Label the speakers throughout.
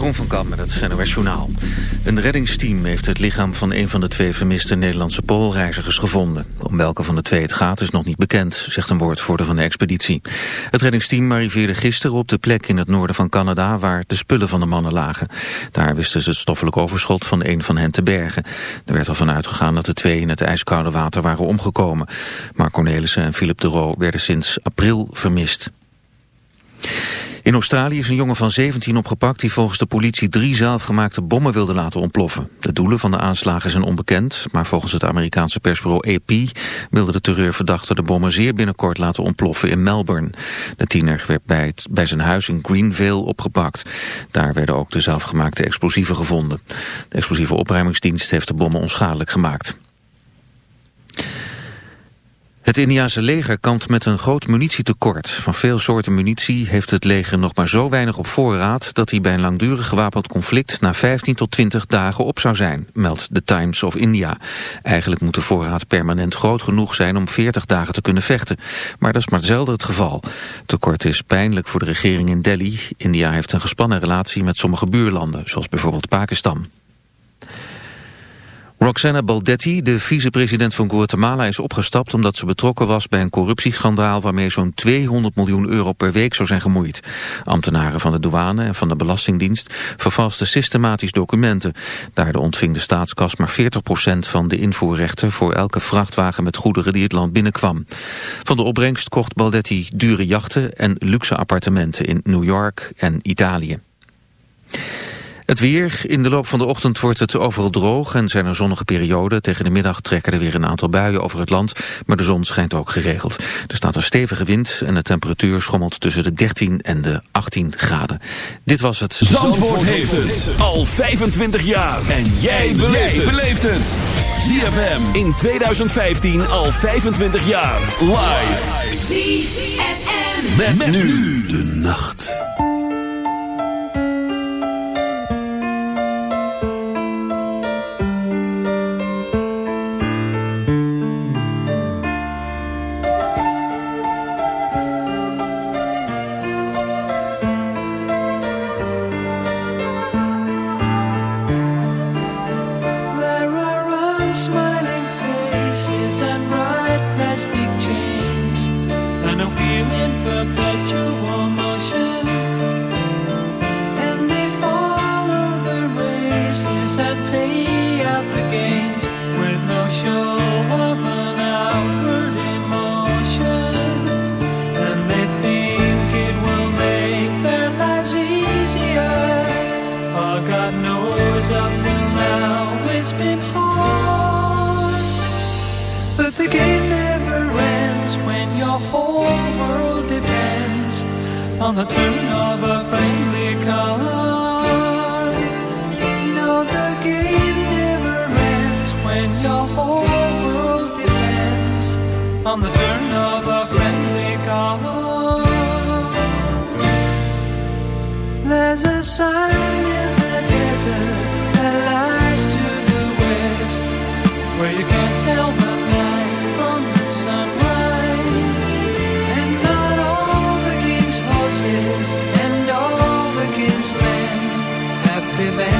Speaker 1: Van Kamp met het NOS Journaal. Een reddingsteam heeft het lichaam van een van de twee vermiste Nederlandse poolreizigers gevonden. Om welke van de twee het gaat is nog niet bekend, zegt een woordvoerder van de expeditie. Het reddingsteam arriveerde gisteren op de plek in het noorden van Canada waar de spullen van de mannen lagen. Daar wisten ze het stoffelijk overschot van een van hen te bergen. Er werd al van uitgegaan dat de twee in het ijskoude water waren omgekomen. Maar Cornelissen en Philip de Roo werden sinds april vermist. In Australië is een jongen van 17 opgepakt die volgens de politie drie zelfgemaakte bommen wilde laten ontploffen. De doelen van de aanslagen zijn onbekend, maar volgens het Amerikaanse persbureau AP wilde de terreurverdachte de bommen zeer binnenkort laten ontploffen in Melbourne. De tiener werd bij, het, bij zijn huis in Greenvale opgepakt. Daar werden ook de zelfgemaakte explosieven gevonden. De explosieve opruimingsdienst heeft de bommen onschadelijk gemaakt. Het Indiase leger kampt met een groot munitietekort. Van veel soorten munitie heeft het leger nog maar zo weinig op voorraad... dat hij bij een langdurig gewapend conflict na 15 tot 20 dagen op zou zijn, meldt The Times of India. Eigenlijk moet de voorraad permanent groot genoeg zijn om 40 dagen te kunnen vechten. Maar dat is maar zelden het geval. Tekort is pijnlijk voor de regering in Delhi. India heeft een gespannen relatie met sommige buurlanden, zoals bijvoorbeeld Pakistan. Roxana Baldetti, de vicepresident van Guatemala, is opgestapt omdat ze betrokken was bij een corruptieschandaal waarmee zo'n 200 miljoen euro per week zou zijn gemoeid. Ambtenaren van de douane en van de Belastingdienst vervalsten systematisch documenten. Daardoor ontving de staatskas maar 40% van de invoerrechten voor elke vrachtwagen met goederen die het land binnenkwam. Van de opbrengst kocht Baldetti dure jachten en luxe appartementen in New York en Italië. Het weer. In de loop van de ochtend wordt het overal droog en zijn er zonnige perioden. Tegen de middag trekken er weer een aantal buien over het land, maar de zon schijnt ook geregeld. Er staat een stevige wind en de temperatuur schommelt tussen de 13 en de 18 graden. Dit was het...
Speaker 2: Zandvoort, Zandvoort heeft het al 25 jaar. En jij beleeft het. ZFM in 2015 al 25 jaar. Live. ZFM. Met, met nu de nacht.
Speaker 3: No,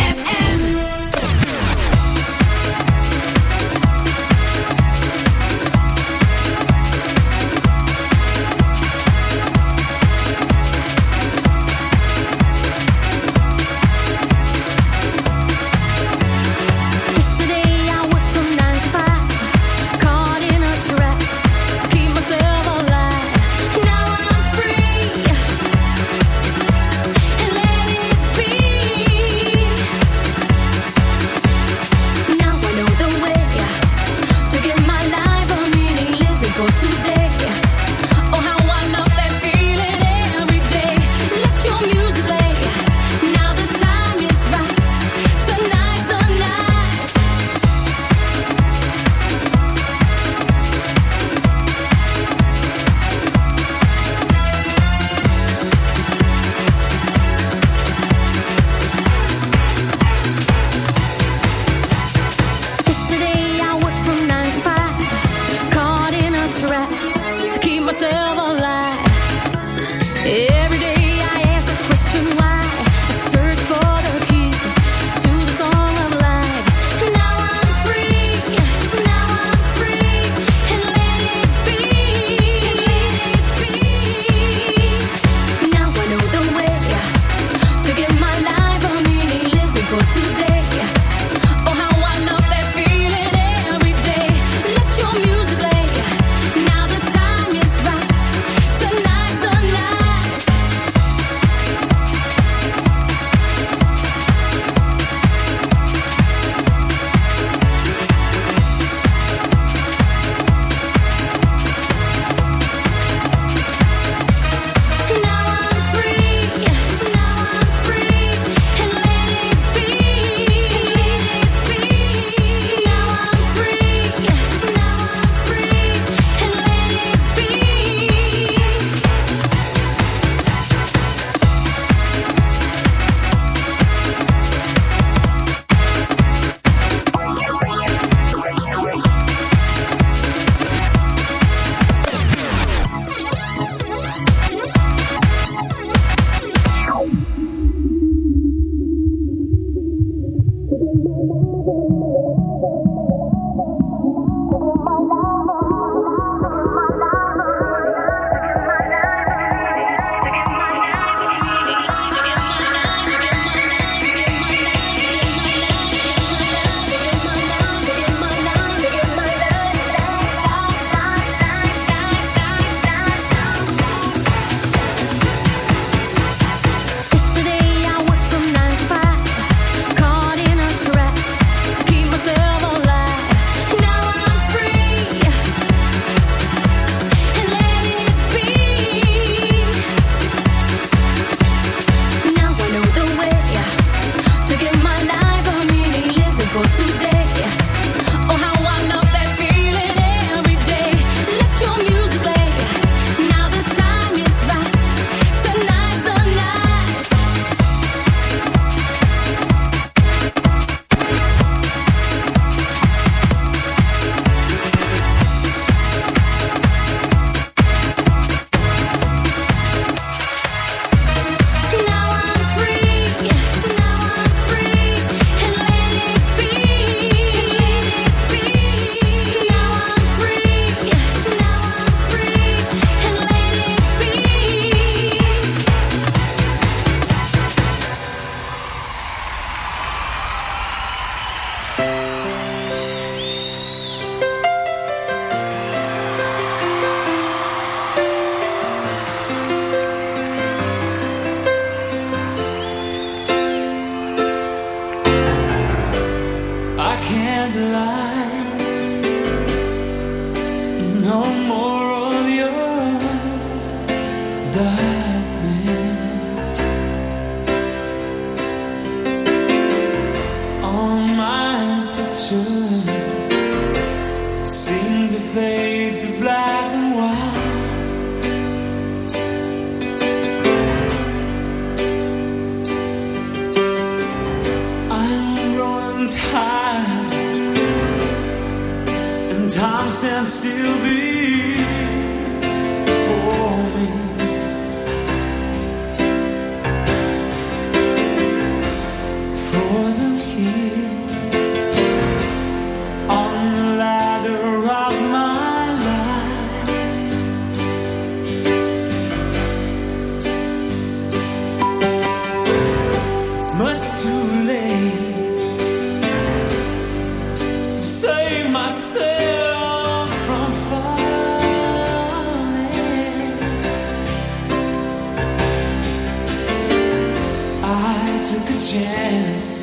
Speaker 4: Else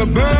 Speaker 5: gebeurde iets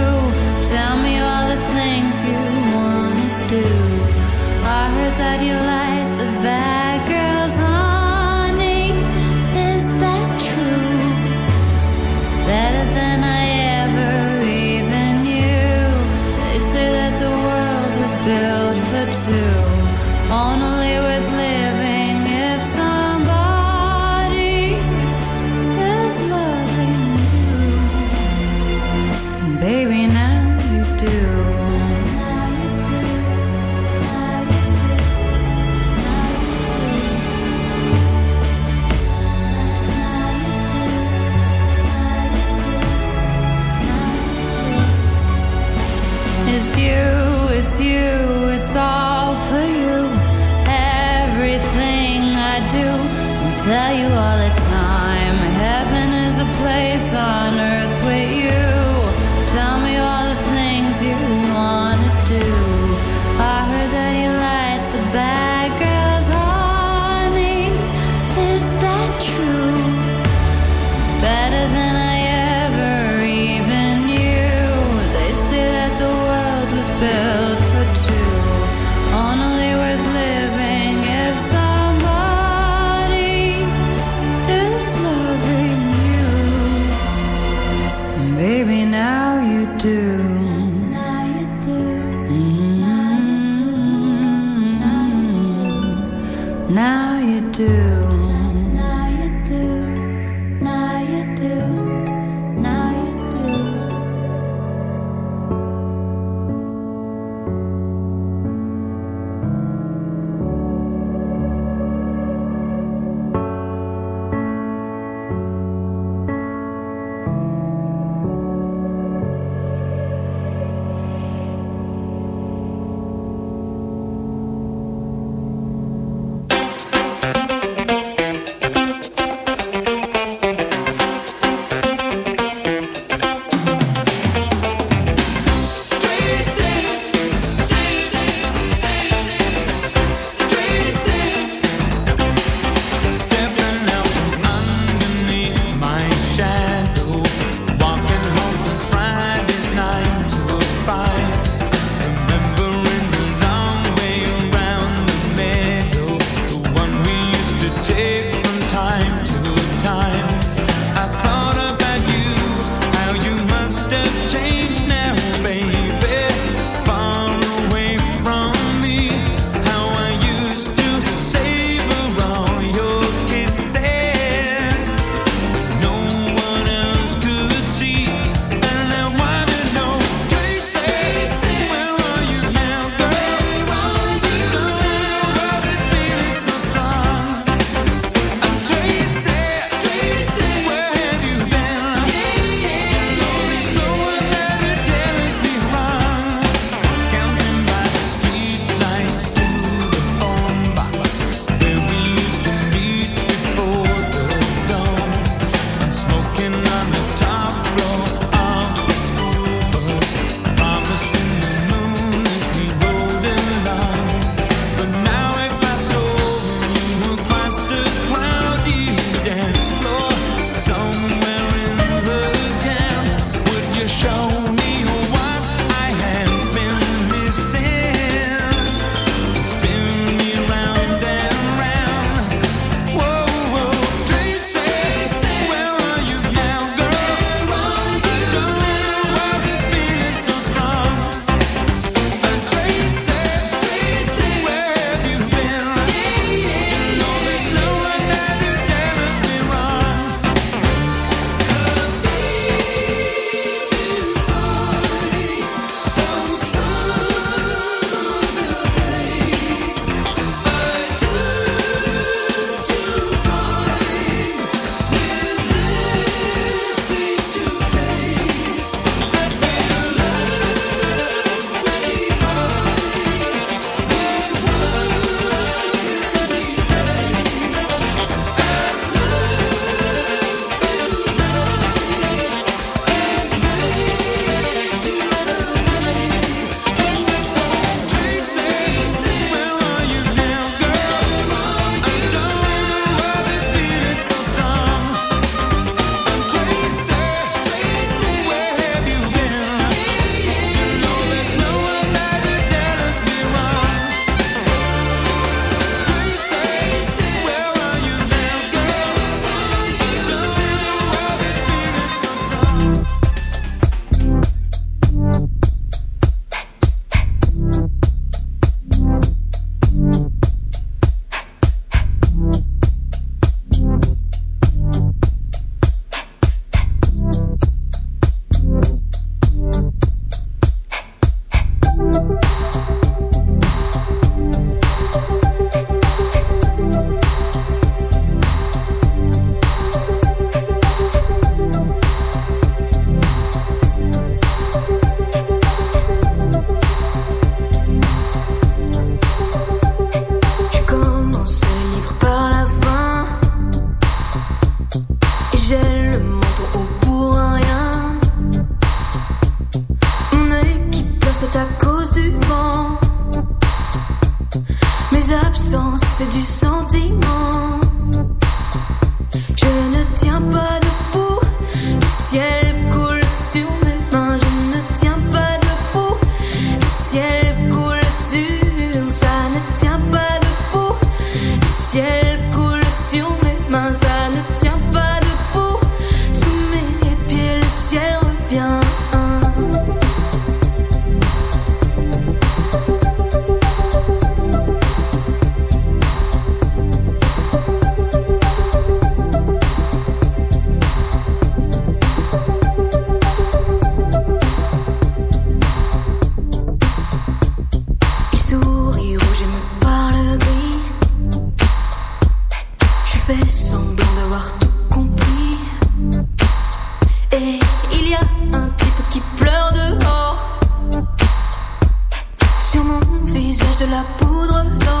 Speaker 6: qui pleure dehors.
Speaker 7: Sur mon visage de la poudre d'or.